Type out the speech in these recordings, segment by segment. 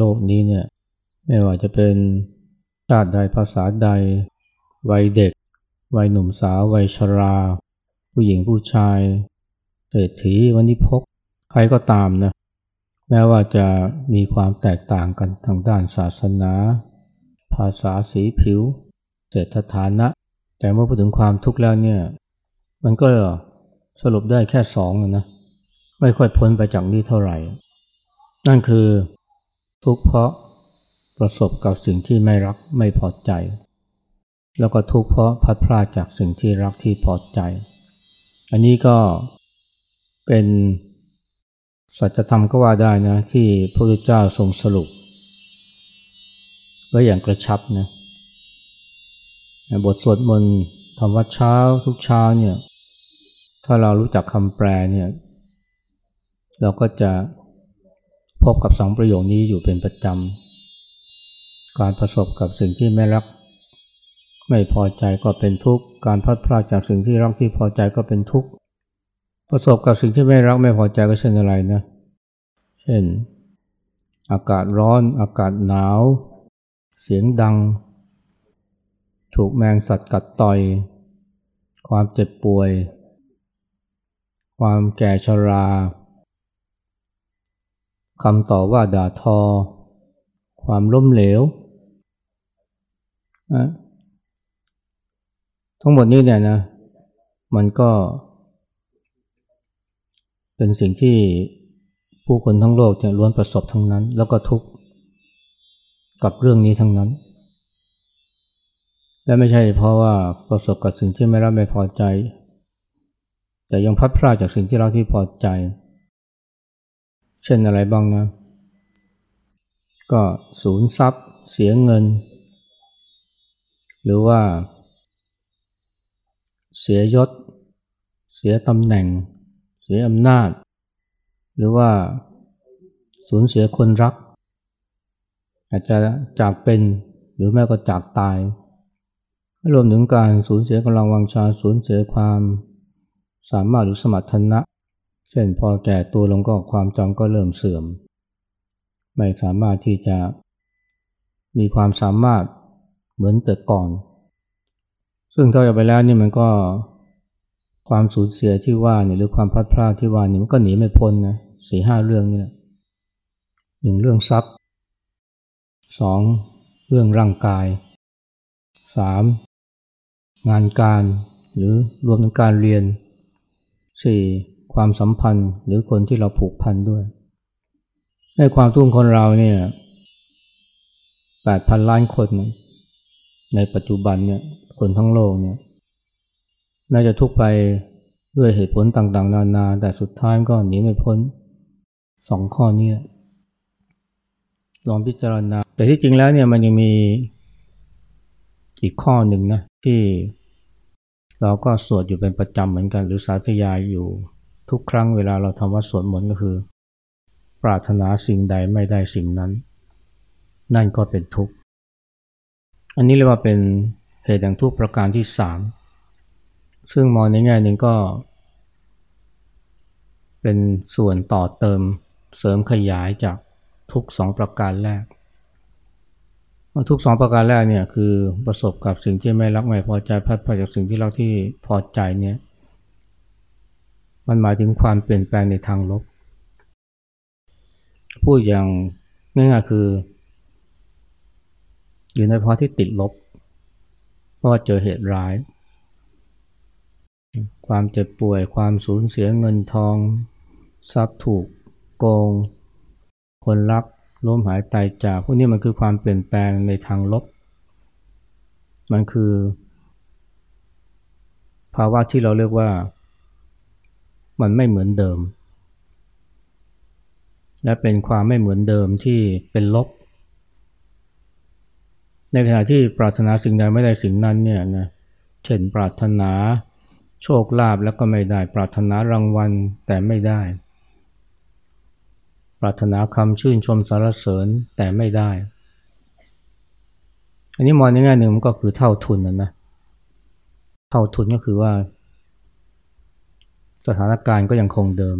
โลกนี้เนี่ยไม่ว่าจะเป็นชาติใดภาษาใด วัยเด็ก วัยหนุ่มสาว วัยชรา ผู้หญิงผู้ชายเศรษฐีวันนี้พกใครก็ตามนะแม้ว่าจะมีความแตกต่างกันทางด้านศาสนา ภาษาสีผิว เศรษฐฐานะ แต่เมื่อพูดถึงความทุกข์แล้วเนี่ยมันก็สรุปได้แค่สองนะไม่ค่อยพ้นไปจากนี้เท่าไหร่ นั่นคือ ทุกข์เพราะประสบกับสิ่งที่ไม่รักไม่พอใจ แล้วก็ทุกข์เพราะพัดพลาดจากสิ่งที่รักที่พอใจ อันนี้ก็เป็นสัจธรรมก็ว่าได้นะที่พระพุทธเจ้าทรงสรุป ไว้อย่างกระชับนะบทสวดมนต์ธรรมวัดเช้าทุกเช้าเนี่ยถ้าเรารู้จักคำแปลเนี่ยเราก็จะ พบกับสองประโยคนี้อยู่เป็นประจำ การประสบกับสิ่งที่ไม่รัก ไม่พอใจก็เป็นทุกข์ การพัดพลาดจากสิ่งที่รักที่พอใจก็เป็นทุกข์ ประสบกับสิ่งที่ไม่รักไม่พอใจก็เช่นอะไรนะ เช่น อากาศร้อน อากาศหนาว เสียงดัง ถูกแมงสัตว์กัดต่อย ความเจ็บป่วย ความแก่ชรา คำต่อว่าด่าทอ ความล้มเหลว ทั้งหมดนี้เนี่ยนะ มันก็ เป็นสิ่งที่ผู้คนทั้งโลกจะล้วนประสบทั้งนั้น แล้วก็ทุกข์กับเรื่องนี้ทั้งนั้น และไม่ใช่เพราะว่าประสบกับสิ่งที่ไม่รักไม่พอใจ แต่ยังพัดพลาดจากสิ่งที่เรักที่พอใจ เช่นอะไรบ้างนะ ก็สูญทรัพย์ เสียเงิน หรือว่า เสียยศ เสียตำแหน่ง เสียอำนาจ หรือว่าสูญเสียคนรัก อาจจะจากเป็นหรือแม้ก็จากตาย รวมถึงการสูญเสียกำลังวังชา สูญเสียความสามารถหรือสมรรถนะ เช่นพอแก่ตัวลงก็ความจำก็เริ่มเสื่อม ไม่สามารถที่จะมีความสามารถเหมือนแต่ก่อน ซึ่งเท่าไปแล้วนี่มันก็ความสูญเสียที่ว่าเนี่ยหรือความพลาดพลาดที่ว่านี่มันก็หนีไม่พ้นนะสี่ห้าเรื่องนี่แหละหนึ่งเรื่องทรัพย์สองเรื่องร่างกายสามงานการหรือรวมถึงการเรียนสี่ ความสัมพันธ์หรือคนที่เราผูกพันด้วยในความทุ่งคนเราเนี่ยแปดพันล้านคนในปัจจุบันเนี่ยคนทั้งโลกเนี่ยน่าจะทุกไปด้วยเหตุผลต่างๆ นานา แต่สุดท้ายก็หนีไม่พ้นสองข้อนี้ลองพิจารณา แต่ที่จริงแล้วเนี่ยมันยังมีอีกข้อหนึ่งนะที่เราก็สวดอยู่เป็นประจำเหมือนกัน หรือสาธยายอยู่ ทุกครั้งเวลาเราทำวัดสวดมนต์ก็คือ ปรารถนาสิ่งใดไม่ได้สิ่งนั้น นั่นก็เป็นทุกข์ อันนี้เรียกว่าเป็นเหตุแห่งทุกข์ประการที่สามซึ่งมองในแง่หนึ่งก็ เป็นส่วนต่อเติมเสริมขยายจากทุกสองประการแรกทุกสองประการแรกเนี่ยคือประสบกับสิ่งที่ไม่รักไม่พอใจพัดพาจากสิ่งที่รักที่พอใจเนี่ย มันหมายถึงความเปลี่ยนแปลงในทางลบ พูดอย่างง่ายๆคือ อยู่ในภาวะที่ติดลบ เพราะเจอเหตุร้าย ความเจ็บป่วย ความสูญเสียเงินทอง ทรัพย์ถูกโกง คนรักล้มหายตายจาก พวกนี้มันคือความเปลี่ยนแปลงในทางลบ มันคือ ภาวะที่เราเรียกว่า มันไม่เหมือนเดิม และเป็นความไม่เหมือนเดิมที่เป็นลบ ในขณะที่ปรารถนาสิ่งใดไม่ได้สิ่งนั้นเนี่ยนะเช่นปรารถนาโชคลาภแล้วก็ไม่ได้ ปรารถนารางวัลแต่ไม่ได้ ปรารถนาคำชื่นชมสารเสริญแต่ไม่ได้ อันนี้มองในแง่หนึ่งมันก็คือเท่าทุนนะนะเท่าทุนก็คือว่า สถานการณ์ก็ยังคงเดิม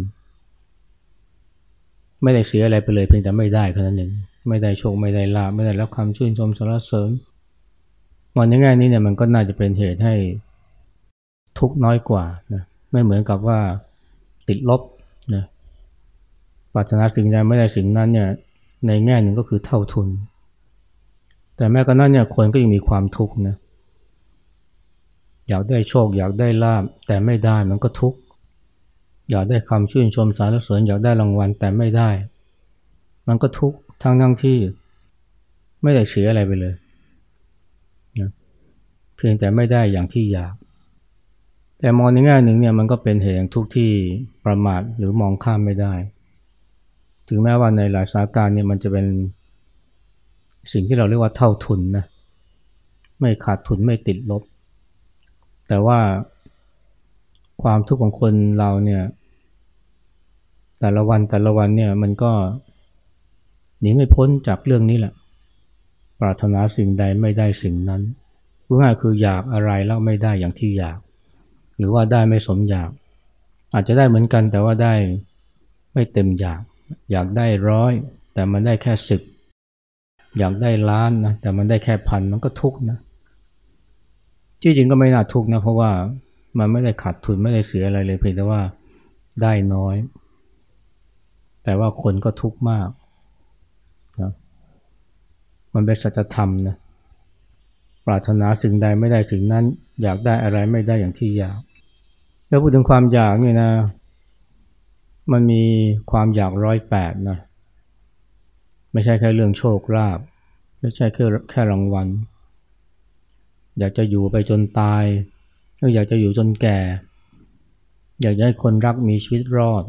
ไม่ได้เสียอะไรไปเลยเพียงแต่ไม่ได้แค่นั้นเองไม่ได้โชคไม่ได้ลาบไม่ได้รับคำชื่นชมสรรเสริญมองในแง่นี้เนี่ยมันก็น่าจะเป็นเหตุให้ทุกน้อยกว่านะไม่เหมือนกับว่าติดลบนะปรารถนาสิ่งใดไม่ได้สิ่งนั้นเนี่ยในแง่หนึ่งก็คือเท่าทุน แต่แม้กระนั้นเนี่ยคนก็ยังมีความทุกข์นะอยากได้โชคอยากได้ลาบแต่ไม่ได้มันก็ทุกข์ อยากได้คำชื่นชมสารเสริญอยากได้รางวัลแต่ไม่ได้ มันก็ทุกข์ทั้งทั้งที่ไม่ได้เสียอะไรไปเลยนะเพียงแต่ไม่ได้อย่างที่อยาก แต่มองในแง่หนึ่งเนี่ยมันก็เป็นเหตุแห่งทุกข์ที่ประมาทหรือมองข้ามไม่ได้ ถึงแม้ว่าในหลายสถานการณ์เนี่ยมันจะเป็นสิ่งที่เราเรียกว่าเท่าทุนนะไม่ขาดทุนไม่ติดลบ แต่ว่าความทุกข์ของคนเราเนี่ย แต่ละวันแต่ละวันเนี่ยมันก็หนีไม่พ้นจากเรื่องนี้แหละ ปรารถนาสิ่งใดไม่ได้สิ่งนั้นพูดง่ายคืออยากอะไรแล้วไม่ได้อย่างที่อยาก หรือว่าได้ไม่สมอยาก อาจจะได้เหมือนกันแต่ว่าได้ไม่เต็มอยาก อยากได้ร้อย แต่มันได้แค่สิบอยากได้ล้านนะแต่มันได้แค่พันมันก็ทุกข์นะจริงๆก็ไม่น่าทุกข์นะเพราะว่ามันไม่ได้ขาดทุนไม่ได้เสียอะไรเลยเพียงแต่ว่าได้น้อย แต่ว่าคนก็ทุกข์มากนะมันเป็นสัจธรรมนะปรารถนาสิ่งใดไม่ได้สิ่งนั้น อยากได้อะไรไม่ได้อย่างที่อยาก แล้วพูดถึงความอยากนี่นะ มันมีความอยากร้อยแปดนะไม่ใช่แค่เรื่องโชคลาภไม่ใช่แค่แค่รางวัล อยากจะอยู่ไปจนตายก็อยากจะอยู่จนแก่ อยากให้คนรักมีชีวิตรอด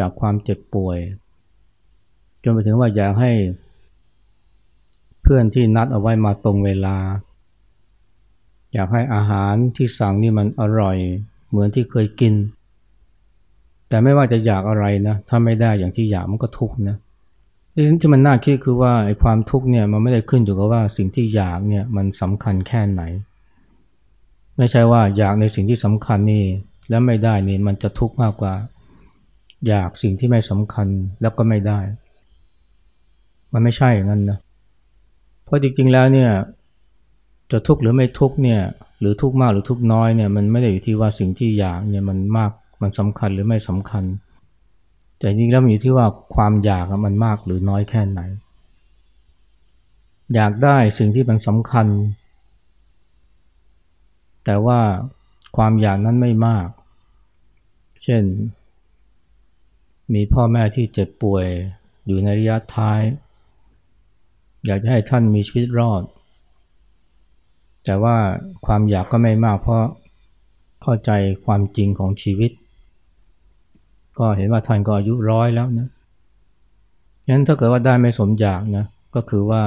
จากความเจ็บป่วย จนไปถึงว่าอยากให้ เพื่อนที่นัดเอาไว้มาตรงเวลา อยากให้อาหารที่สั่งนี่มันอร่อย เหมือนที่เคยกิน แต่ไม่ว่าจะอยากอะไรนะ ถ้าไม่ได้อย่างที่อยากมันก็ทุกข์นะที่มันน่าคิดคือว่าไอ้ความทุกข์เนี่ยมันไม่ได้ขึ้นอยู่กับว่าสิ่งที่อยากเนี่ยมันสำคัญแค่ไหน ไม่ใช่ว่าอยากในสิ่งที่สำคัญนี่แล้วไม่ได้นี่มันจะทุกข์มากกว่า อยากสิ่งที่ไม่สำคัญแล้วก็ไม่ได้ มันไม่ใช่อย่างนั้นนะ เพราะจริงๆแล้วเนี่ยจะทุกข์หรือไม่ทุกข์เนี่ยหรือทุกข์มากหรือทุกข์น้อยเนี่ยมันไม่ได้อยู่ที่ว่าสิ่งที่อยากเนี่ยมันมากมันสำคัญหรือไม่สำคัญ แต่จริงแล้วมันอยู่ที่ว่าความอยากมันมากหรือน้อยแค่ไหน อยากได้สิ่งที่มันสำคัญ แต่ว่าความอยากนั้นไม่มาก เช่น มีพ่อแม่ที่เจ็บป่วยอยู่ในระยะท้าย อยากจะให้ท่านมีชีวิตรอด แต่ว่าความอยากก็ไม่มากเพราะเข้าใจความจริงของชีวิต ก็เห็นว่าท่านก็อายุร้อยแล้วนะงั้นถ้าเกิดว่าได้ไม่สมอยากนะก็คือว่า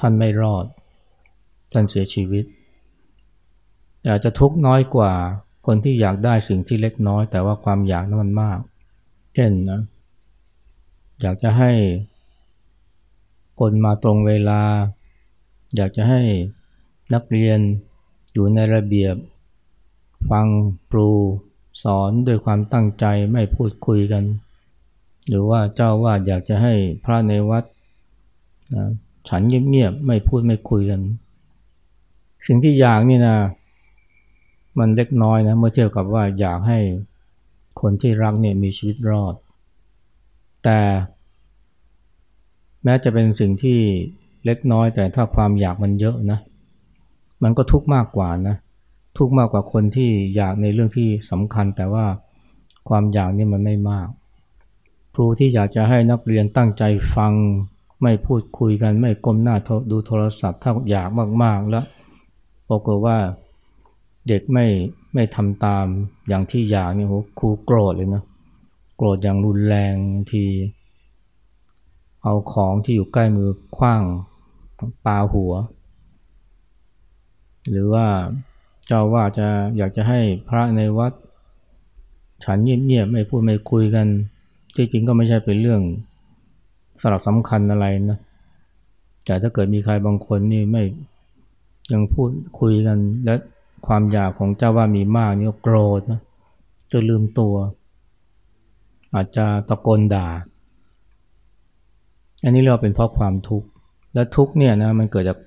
ท่านไม่รอด ท่านเสียชีวิตอาจจะทุกข์น้อยกว่าคนที่อยากได้สิ่งที่เล็กน้อย แต่ว่าความอยากนั้นมันมาก เช่นนะอยากจะให้คนมาตรงเวลา อยากจะให้นักเรียนอยู่ในระเบียบ ฟังครูสอนด้วยความตั้งใจไม่พูดคุยกัน หรือว่าเจ้าวาดอยากจะให้พระในวัดนะฉันเงียบๆไม่พูดไม่คุยกัน สิ่งที่อยากนี่นะมันเล็กน้อยนะเมื่อเทียบกับว่าอยากให้ คนที่รักเนี่ยมีชีวิตรอด แต่ แม้จะเป็นสิ่งที่เล็กน้อย แต่ถ้าความอยากมันเยอะนะ มันก็ทุกข์มากกว่านะ ทุกข์มากกว่าคนที่อยากในเรื่องที่สำคัญ แต่ว่าความอยากนี่มันไม่มาก ครูที่อยากจะให้นักเรียนตั้งใจฟัง ไม่พูดคุยกัน ไม่ก้มหน้าดูโทรศัพท์ ถ้าอยากมากๆแล้วบอกฏว่าเด็กไม่ ไม่ทำตามอย่างที่อยากเนี่ยโหครูโกรธเลยนะโกรธอย่างรุนแรงที เอาของที่อยู่ใกล้มือคว้างปาหัว หรือว่าเจ้าว่าจะอยากจะให้พระในวัด ฉันเงียบๆไม่พูดไม่คุยกัน ที่จริงก็ไม่ใช่เป็นเรื่องสลักสำคัญอะไรนะแต่ถ้าเกิดมีใครบางคนนี่ไม่ยังพูดคุยกันและ ความอยากของเจ้าว่ามีมากนี่ก็โกรธนะจนลืมตัว อาจจะตะโกนด่า อันนี้เราเป็นเพราะความทุกข์ และทุกข์เนี่ยนะมันเกิดจาก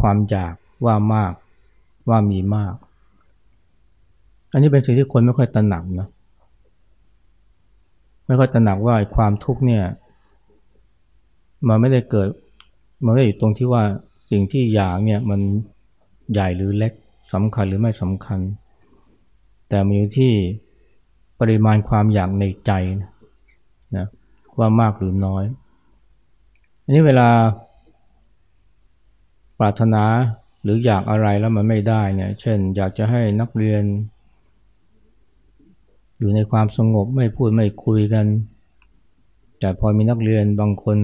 ความอยากว่ามากว่ามีมาก อันนี้เป็นสิ่งที่คนไม่ค่อยตระหนักนะไม่ค่อยตระหนักว่าความทุกข์เนี่ยมันไม่ได้เกิดมันไม่ได้อยู่ตรงที่ว่าสิ่งที่อยากเนี่ยมัน ใหญ่หรือเล็กสำคัญหรือไม่สำคัญ แต่มันอยู่ที่ปริมาณความอยากในใจนะว่ามากหรือน้อย อันนี้เวลาปรารถนาหรืออยากอะไรแล้วมันไม่ได้เนี่ย เช่น อยากจะให้นักเรียน อยู่ในความสงบไม่พูดไม่คุยกัน แต่พอมีนักเรียนบางคน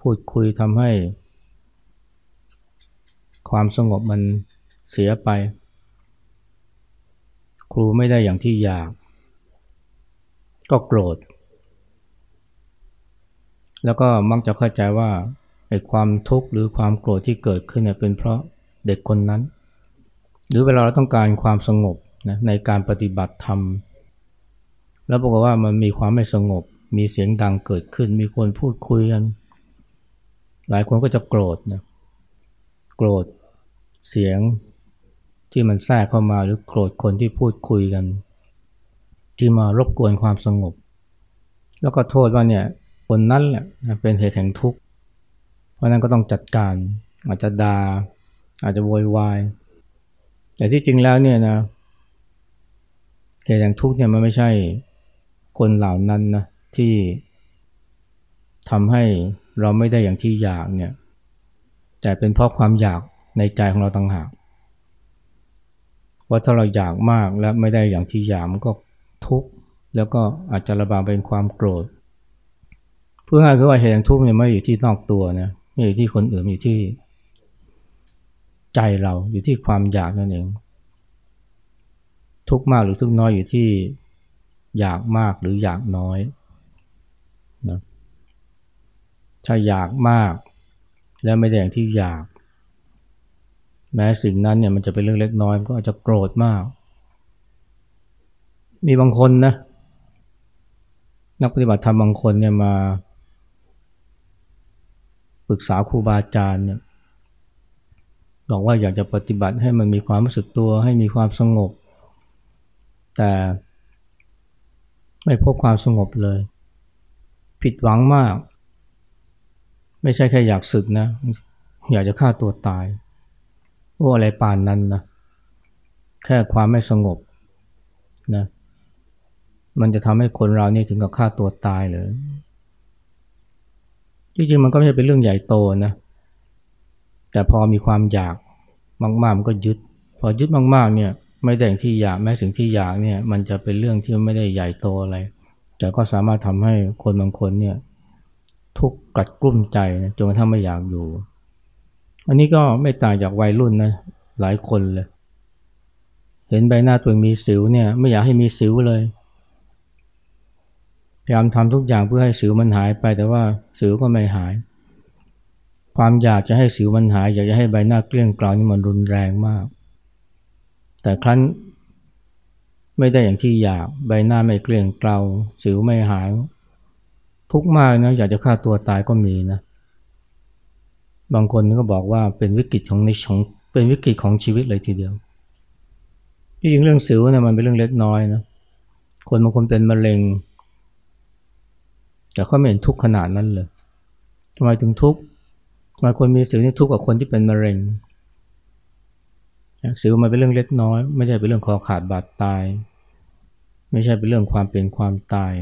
พูดคุยทำให้ ความสงบมันเสียไป ครูไม่ได้อย่างที่อยาก ก็โกรธ แล้วก็มักจะเข้าใจว่าไอ้ความทุกข์หรือความโกรธที่เกิดขึ้นเนี่ยเป็นเพราะเด็กคนนั้น หรือเวลาเราต้องการความสงบนะในการปฏิบัติธรรม แล้วบอกว่ามันมีความไม่สงบ มีเสียงดังเกิดขึ้น มีคนพูดคุยกัน หลายคนก็จะโกรธนะ โกรธ เสียงที่มันแทรกเข้ามาหรือโกรธคนที่พูดคุยกัน ที่มารบกวนความสงบ แล้วก็โทษว่าเนี่ยคนนั้นแหละเป็นเหตุแห่งทุกข์ เพราะนั้นก็ต้องจัดการ อาจจะดา่าอาจจะโวยวาย แต่ที่จริงแล้วเนี่ยนะเหตุแห่งทุกข์เนี่ยมันไม่ใช่คนเหล่านั้นนะที่ทำให้เราไม่ได้อย่างที่อยากเนี่ยแต่เป็นเพราะความอยาก ในใจของเราต่างหากว่าถ้าเราอยากมากและไม่ได้อย่างที่อยากมันก็ทุกข์แล้วก็อาจจะระบายเป็นความโกรธเพื่อง่าคือว่าเหตุทุกข์เนี่ยไม่อยู่ที่นอกตัวนะไม่อยู่ที่คนอื่นอยู่ที่ ใจเราอยู่ที่ความอยากนั่นเองทุกมากหรือทุกน้อยอยู่ที่อยากมากหรืออยากน้อยนะถ้าอยากมาก แล้วไม่ได้อย่างที่อยาก แม้สิ่งนั้นเนี่ยมันจะเป็นเรื่องเล็กน้อยก็อาจจะโกรธมาก มีบางคนนะ นักปฏิบัติธรรมบางคนเนี่ยมาปรึกษาครูบาอาจารย์เนี่ยบอกว่าอยากจะปฏิบัติให้มันมีความรู้สึกตัวให้มีความสงบ แต่ไม่พบความสงบเลย ผิดหวังมาก ไม่ใช่แค่อยากสึกนะ อยากจะฆ่าตัวตาย โอ้อะไรป่านนั้นนะแค่ความไม่สงบนะมันจะทำให้คนเรานี่ถึงกับฆ่าตัวตายเลยจริงๆมันก็ไม่ใช่เป็นเรื่องใหญ่โตนะแต่พอมีความอยากมากๆมันก็ยึด พอยึดมากๆเนี่ยไม่ได้อย่งที่อยากแม้สิ่งที่อยากเนี่ยมันจะเป็นเรื่องที่ไม่ได้ใหญ่โตอะไร แต่ก็สามารถทำให้คนบางคนเนี่ยทุกข์กัดกลุ้มใจนะจนกระทั่งไม่อยากอยู่ อันนี้ก็ไม่ต่างจากวัยรุ่นนะหลายคนเลย เห็นใบหน้าตัวเองมีสิวเนี่ยไม่อยากให้มีสิวเลยพยายามทำทุกอย่างเพื่อให้สิวมันหายไปแต่ว่าสิวก็ไม่หาย ความอยากจะให้สิวมันหาย อยากจะให้ใบหน้าเกลี้ยงเกลานี่มันรุนแรงมาก แต่ครั้นไม่ได้อย่างที่อยากใบหน้าไม่เกลี้ยงเกลาสิวไม่หาย ทุกมากนะอยากจะฆ่าตัวตายก็มีนะ บางคนก็บอกว่าเป็นวิกฤตของในของเป็นวิกฤตของชีวิตเลยทีเดียวที่จริงเรื่องสิวเนี่ยมันเป็นเรื่องเล็กน้อยนะคนบางคนเป็นมะเร็ง แต่เขาไม่เห็นทุกข์ขนาดนั้นเลยทำไมถึงทุกข์บางคนมีสิวนี่ทุกข์กว่าคนที่เป็นมะเร็งสิวมันเป็นเรื่องเล็กน้อย ไม่ใช่เป็นเรื่องคอขาดบาดตาย ไม่ใช่เป็นเรื่องความเป็นความตาย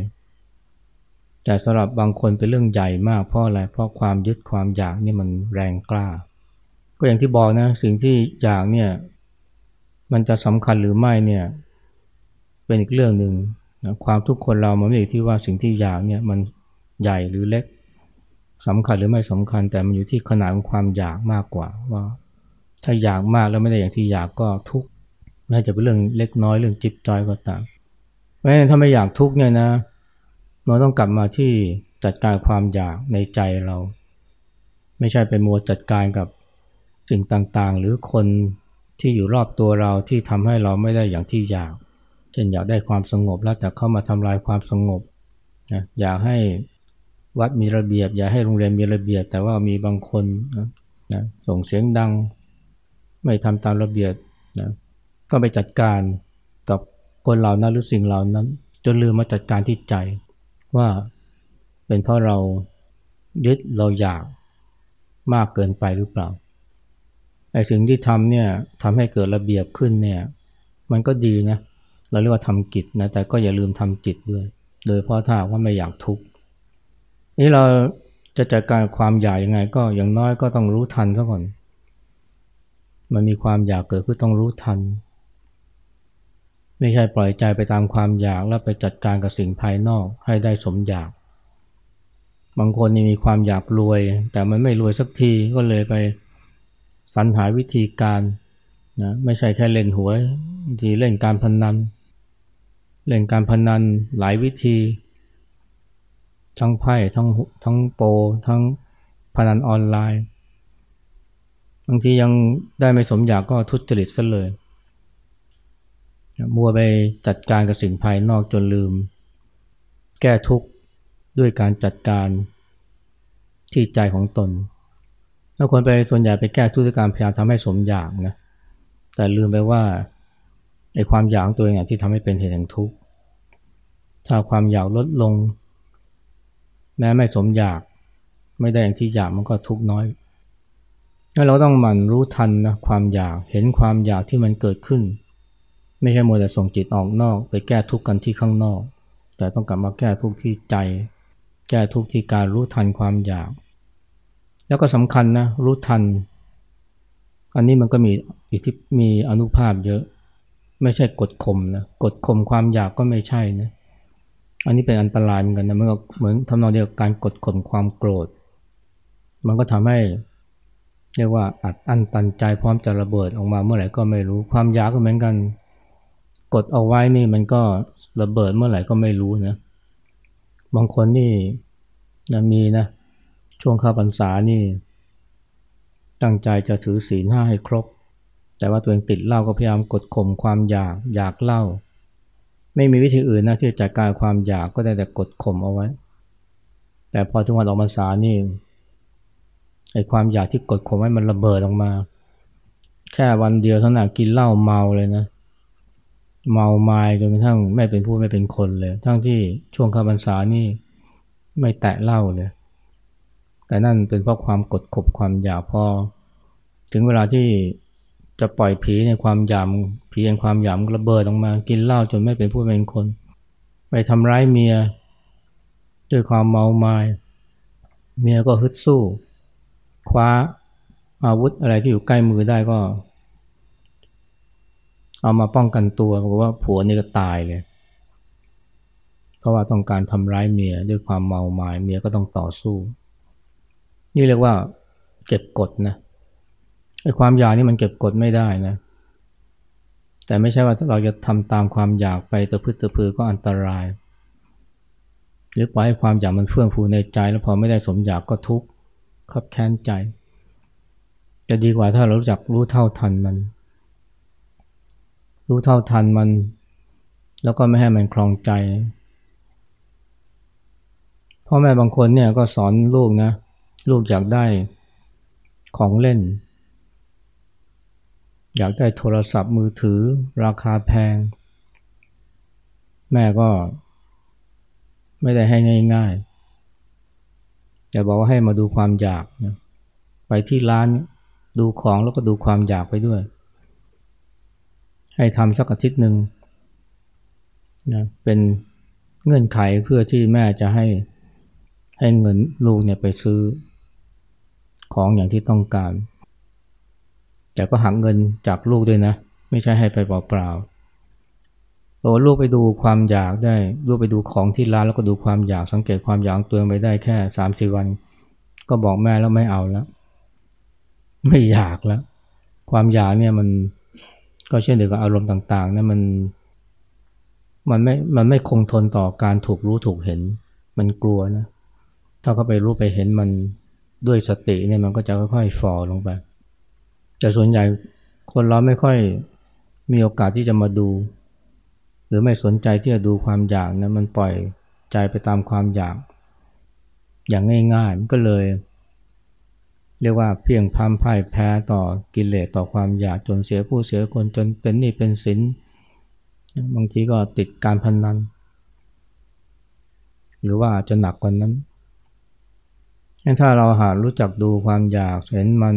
แต่สำหรับบางคนเป็นเรื่องใหญ่มากเพราะอะไรเพราะความยึดความอยากนี่มันแรงกล้า ก็อย่างที่บอกนะสิ่งที่อยากเนี่ยมันจะสำคัญหรือไม่เนี่ยเป็นอีกเรื่องหนึ่งนะความทุกคนเรามันไม่อยู่ที่ว่าสิ่งที่อยากเนี่ยมันใหญ่หรือเล็กสำคัญหรือไม่สำคัญแต่มันอยู่ที่ขนาดของความอยากมากกว่าว่า ถ้าอยากมากแล้วไม่ได้อย่างที่อยากก็ทุกข์แม้จะเป็นเรื่องเล็กน้อยเรื่องจิบจอยก็ตามเพราะฉะนั้นถ้าไม่อยากทุกข์เนี่ยนะ เราต้องกลับมาที่จัดการความอยากในใจเรา ไม่ใช่ไปมัวจัดการกับสิ่งต่างๆ หรือคนที่อยู่รอบตัวเราที่ทำให้เราไม่ได้อย่างที่อยาก เช่นอยากได้ความสงบแล้วแต่เข้ามาทำลายความสงบนะอยากให้วัดมีระเบียบ อย่าให้โรงเรียนมีระเบียบ แต่ว่ามีบางคนนะนะส่งเสียงดัง ไม่ทำตามระเบียบนะก็ไปจัดการกับคนเหล่านั้นหรือสิ่งเหล่านั้น จนลืมมาจัดการที่ใจ ว่าเป็นเพราะเรายึดเราอยากมากเกินไปหรือเปล่าไอ้สิ่งที่ทำเนี่ยทำให้เกิดระเบียบขึ้นเนี่ยมันก็ดีนะเราเรียกว่าทำกิจนะแต่ก็อย่าลืมทำจิตด้วย โดยเพราะถ้าว่าไม่อยากทุกข์นี่เราจะจัดการความอยากยังไง ก็อย่างน้อยก็ต้องรู้ทันซะก่อน มันมีความอยากเกิดขึ้นต้องรู้ทัน ไม่ใช่ปล่อยใจไปตามความอยากแล้วไปจัดการกับสิ่งภายนอกให้ได้สมอยาก บางคนนี่มีความอยากรวย แต่มันไม่รวยสักทีก็เลยไปสรรหาวิธีการนะไม่ใช่แค่เล่นหวยทีเล่นการพนนัน เล่นการพนนันหลายวิธี ทั้งไพ่ทั้งทั้งโปทั้งพนันออนไลน์ บางทียังได้ไม่สมอยากก็ทุจริตซะเลย มัวไปจัดการกับสิ่งภายนอกจนลืม แก้ทุกข์ด้วยการจัดการที่ใจของตนแล้วคนไปส่วนใหญ่ไปแก้ทุกข์ด้วยการพยายามทำให้สมอยากนะแต่ลืมไปว่าไอ้ความอยากตัวเองที่ทำให้เป็นเหตุแห่งทุกข์ถ้าความอยากลดลง แม้ไม่สมอยาก ไม่ได้อย่างที่อยากมันก็ทุกข์น้อยแล้วเราต้องหมั่นรู้ทันนะความอยากเห็นความอยากที่มันเกิดขึ้น ไม่ใช่มัวแต่ส่งจิตออกนอก ไปแก้ทุกข์กันที่ข้างนอก แต่ต้องกลับมาแก้ทุกข์ที่ใจ แก้ทุกข์ที่การรู้ทันความอยาก แล้วก็สำคัญนะรู้ทัน อันนี้มันก็มีอิทธิมีอนุภาพเยอะ ไม่ใช่กดข่มนะกดข่มความอยากก็ไม่ใช่นะอันนี้เป็นอันตรายเหมือนกันนะมันก็เหมือนทำนองเดียวกับการกดข่มความโกรธ มันก็ทำให้เรียกว่าอัดอั้นตันใจพร้อมจะระเบิดออกมาเมื่อไหร่ก็ไม่รู้ความอยากก็เหมือนกัน กดเอาไว้นี่มันก็ระเบิดเมื่อไหร่ก็ไม่รู้นะ บางคนนี่นะมีนะ ช่วงข้าพรรษานี่ ตั้งใจจะถือศีลห้าให้ครบ แต่ว่าตัวเองติดเหล้าก็พยายามกดข่มความอยากอยากเหล้าไม่มีวิธีอื่นนะที่จะจัดการความอยากก็ได้แต่กดข่มเอาไว้ แต่พอถึงวันออกพรรษานี่ไอ้ความอยากที่กดข่มไว้มันระเบิดออกมา แค่วันเดียวเท่านั้นกินเหล้าเมาเลยนะเเมาไม้จนกระทั่งไม่เป็นผู้ไม่เป็นคนเลย ทั้งที่ช่วงข้าพรรษานี่ไม่แตะเหล้าเลย แต่นั่นเป็นเพราะความกดข่มความอยากพอ ถึงเวลาที่จะปล่อยผีในความหยามผีในความหยามระเบิดออกมากินเหล้าจนไม่เป็นผู้เป็นคน ไปทำร้ายเมียด้วยความเมาไมา้เมียก็ฮึดสู้ คว้าอาวุธอะไรที่อยู่ใกล้มือได้ก็ เอามาป้องกันตัวเพราะว่าผัวนี่ก็ตายเลย เพราะว่าต้องการทำร้ายเมียด้วยความเมาไมา้เมียก็ต้องต่อสู้ นี่เรียกว่าเก็บกดนะไอ้ความอยากนี่มันเก็บกดไม่ได้นะ แต่ไม่ใช่ว่าเราจะทำตามความอยากไปตะพึดตะพือก็อันตราย หรือปล่อยให้ความอยากมันเฟื่องฟูในใจแล้วพอไม่ได้สมอยากก็ทุกข์ขับแค้นใจ จะดีกว่าถ้าเรารู้จักรู้เท่าทันมัน รู้เท่าทันมัน แล้วก็ไม่ให้มันคลองใจ พ่อแม่บางคนเนี่ยก็สอนลูกนะ ลูกอยากได้ของเล่น อยากได้โทรศัพท์มือถือ ราคาแพง แม่ก็ ไม่ได้ให้ง่ายๆอย่าบอกว่าให้มาดูความอยากนะไปที่ร้านดูของแล้วก็ดูความอยากไปด้วย ให้ทำสักอาทิตย์หนึ่งนะเป็นเงื่อนไขเพื่อที่แม่จะให้ให้เงินลูกเนี่ยไปซื้อของอย่างที่ต้องการ แต่ก็หักเงินจากลูกด้วยนะ ไม่ใช่ให้ไปเปล่าๆโอ้ลูกไปดูความอยากได้ ลูกไปดูของที่ร้านแล้วก็ดูความอยากสังเกตความอยากตัวเองไปได้แค่สามสี่วัน ก็บอกแม่แล้วไม่เอาแล้ว ไม่อยากแล้ว ความอยากเนี่ยมัน ก็เช่นเดียวกับอารมณ์ต่างๆนะมันมันไม่ มันไม่คงทนต่อการถูกรู้ถูกเห็น มันกลัวนะ ถ้าเขาไปรู้ไปเห็นมันด้วยสติเนี่ยมันก็จะค่อยๆฝ่อลงไป แต่ส่วนใหญ่คนเราไม่ค่อยมีโอกาสที่จะมาดู หรือไม่สนใจที่จะดูความอยากนะมันปล่อยใจไปตามความอยาก อย่างง่ายๆมันก็เลย เรียกว่าเพียงพามพ่ายแพ้ต่อกิเลสต่อความอยากจนเสียผู้เสียคนจนเป็นหนี้เป็นสินบางทีก็ติดการพนนัน หรือว่าจะหนักกว่านั้น ถ้าเราหารู้จักดูความอยากเห็นมัน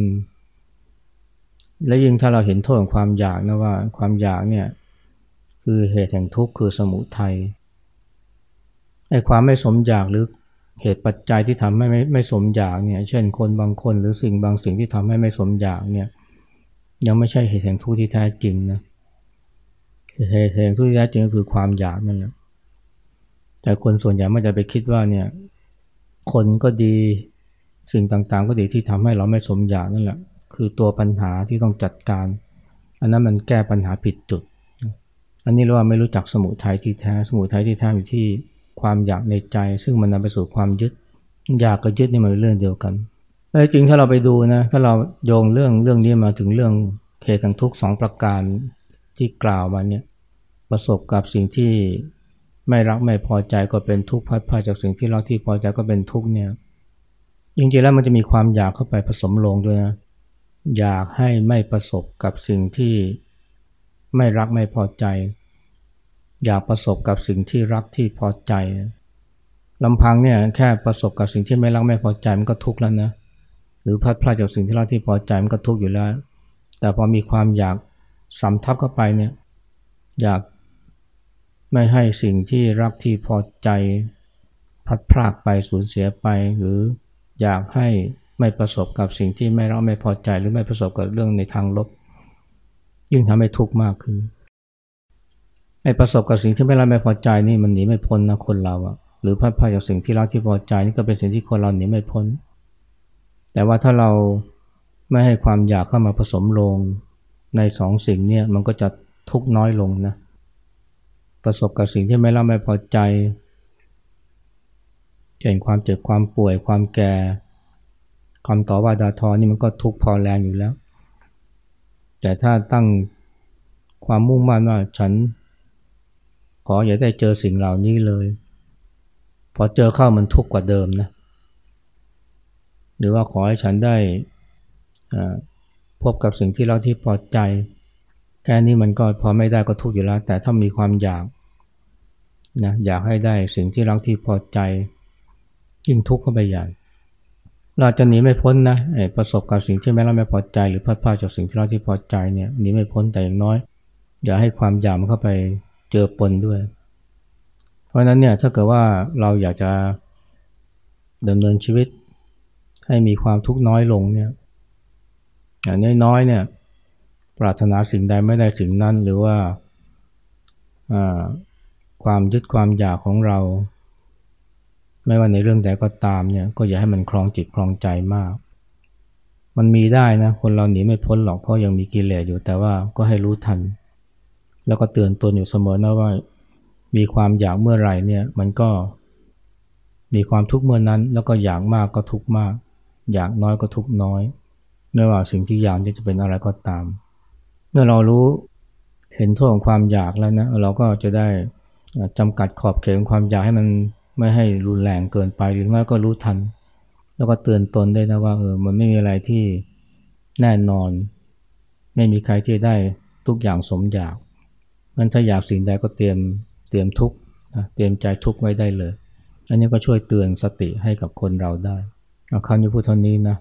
และยิ่งถ้าเราเห็นโทษของความอยากนะว่าความอยากเนี่ยคือเหตุแห่งทุกข์คือสมุทัยไอ้ความไม่สมอยากหรือ เหตุปัจจัยที่ทำให้ไม่ไม่สมอยากเนี่ย เช่นคนบางคนหรือสิ่งบางสิ่งที่ทำให้ไม่สมอยากเนี่ย ยังไม่ใช่เหตุแห่งทุกข์ที่แท้จริงนะเหตุแห่งทุกข์ที่แท้จริงก็คือความอยากนั่นแหละแต่คนส่วนใหญ่ไม่จะไปคิดว่าเนี่ย คนก็ดีสิ่งต่างๆ ก็ดีที่ทำให้เราไม่สมอยากนั่นแหละ คือตัวปัญหาที่ต้องจัดการ อันนั้นมันแก้ปัญหาผิดจุด อันนี้เราว่าไม่รู้จักสมุทัยที่แท้ สมุทัยที่แท้อยู่ที่ ความอยากในใจ ซึ่งมันนำไปสู่ความยึด อยากกับยึดนี่มันเป็นเรื่องเดียวกันแต่จริงถ้าเราไปดูนะถ้าเราโยงเรื่องเรื่องนี้มาถึงเรื่องเหตุทั้งทุกสองประการที่กล่าวมาเนี่ยประสบกับสิ่งที่ไม่รักไม่พอใจก็เป็นทุกข์พัดพาจากสิ่งที่รักที่พอใจก็เป็นทุกข์เนี่ยจริงๆแล้วมันจะมีความอยากเข้าไปผสมลงด้วยนะอยากให้ไม่ประสบกับสิ่งที่ไม่รักไม่พอใจ อยากประสบกับสิ่งที่รักที่พอใจลำพังเนี่ยแค่ประสบกับสิ่งที่ไม่รักไม่พอใจมันก็ทุกข์แล้วนะหรือพัดพลาดจากสิ่งที่รักที่พอใจมันก็ทุกข์อยู่แล้ว แต่พอมีความอยากสำทับเข้าไปเนี่ยอยากไม่ให้สิ่งที่รักที่พอใจพัดพลาดไปสูญเสียไป หรืออยากให้ไม่ประสบกับสิ่งที่ไม่รักไม่พอใจ หรือไม่ประสบกับเรื่องในทางลบ ยิ่งทำให้ทุกข์มากขึ้น ไอ้ประสบกับสิ่งที่ไม่รักไม่พอใจนี่มันหนีไม่พ้นนะคนเราอะหรือพัดพลาดจากสิ่งที่รักที่พอใจนี่ก็เป็นสิ่งที่คนเราหนีไม่พ้น แต่ว่าถ้าเราไม่ให้ความอยากเข้ามาผสมลงในสองสิ่งเนี่ยมันก็จะทุกน้อยลงนะประสบกับสิ่งที่ไม่รักไม่พอใจเช่นความเจ็บความป่วยความแก่ความต่อว่าดาทอนี่มันก็ทุกพอแรงอยู่แล้ว แต่ถ้าตั้งความมุ่งมั่นว่าฉัน ขออย่าได้เจอสิ่งเหล่านี้เลย พอเจอเข้ามันทุกข์กว่าเดิมนะ หรือว่าขอให้ฉันได้พบกับสิ่งที่เราที่พอใจ แค่นี้มันก็พอไม่ได้ก็ทุกข์อยู่แล้ว แต่ถ้ามีความอยากนะอยากให้ได้สิ่งที่รักที่พอใจ ยิ่งทุกข์เข้าไปใหญ่เราจะหนีไม่พ้นนะประสบกับสิ่งที่ไม่เราไม่พอใจ หรือพลาดพลาดจากสิ่งที่เราที่พอใจเนี่ยหนีไม่พ้นแต่อย่างน้อย อย่าให้ความอยากมันเข้าไป เจอปนด้วย เพราะนั้นเนี่ยถ้าเกิดว่าเราอยากจะดำเนินชีวิต ให้มีความทุกข์น้อยลงเนี่ยอย่างน้อยๆเนี่ยปรารถนาสิ่งใดไม่ได้สิ่งนั้นหรือว่าความยึดความอยากของเรา ไม่ว่าในเรื่องใดก็ตามเนี่ยก็อย่าให้มันคลองจิตคลองใจมาก มันมีได้นะคนเราหนีไม่พ้นหรอกเพราะยังมีกิเลสอยู่แต่ว่าก็ให้รู้ทัน แล้วก็เตือนตนอยู่เสมอนะว่า มีความอยากเมื่อไหร่เนี่ยมันก็มีความทุกข์เมื่อนั้น แล้วก็อยากมากก็ทุกข์มาก อยากน้อยก็ทุกข์น้อย ไม่ว่าสิ่งที่อยากจะเป็นอะไรก็ตาม เมื่อเรารู้เห็นโทษของความอยากแล้วนะเราก็จะได้จำกัดขอบเขตของความอยากให้มันไม่ให้รุนแรงเกินไปหรือไม่ก็รู้ทัน แล้วก็เตือนตนได้นะว่าเออมันไม่มีอะไรที่แน่นอน ไม่มีใครที่ได้ทุกอย่างสมอยาก มันถ้าอยากสิ่งใดก็เตรียมเตรียมทุกนะเตรียมใจทุกไว้ได้เลย อันนี้ก็ช่วยเตือนสติให้กับคนเราได้ เอาคำนี้พูดเท่านี้นะ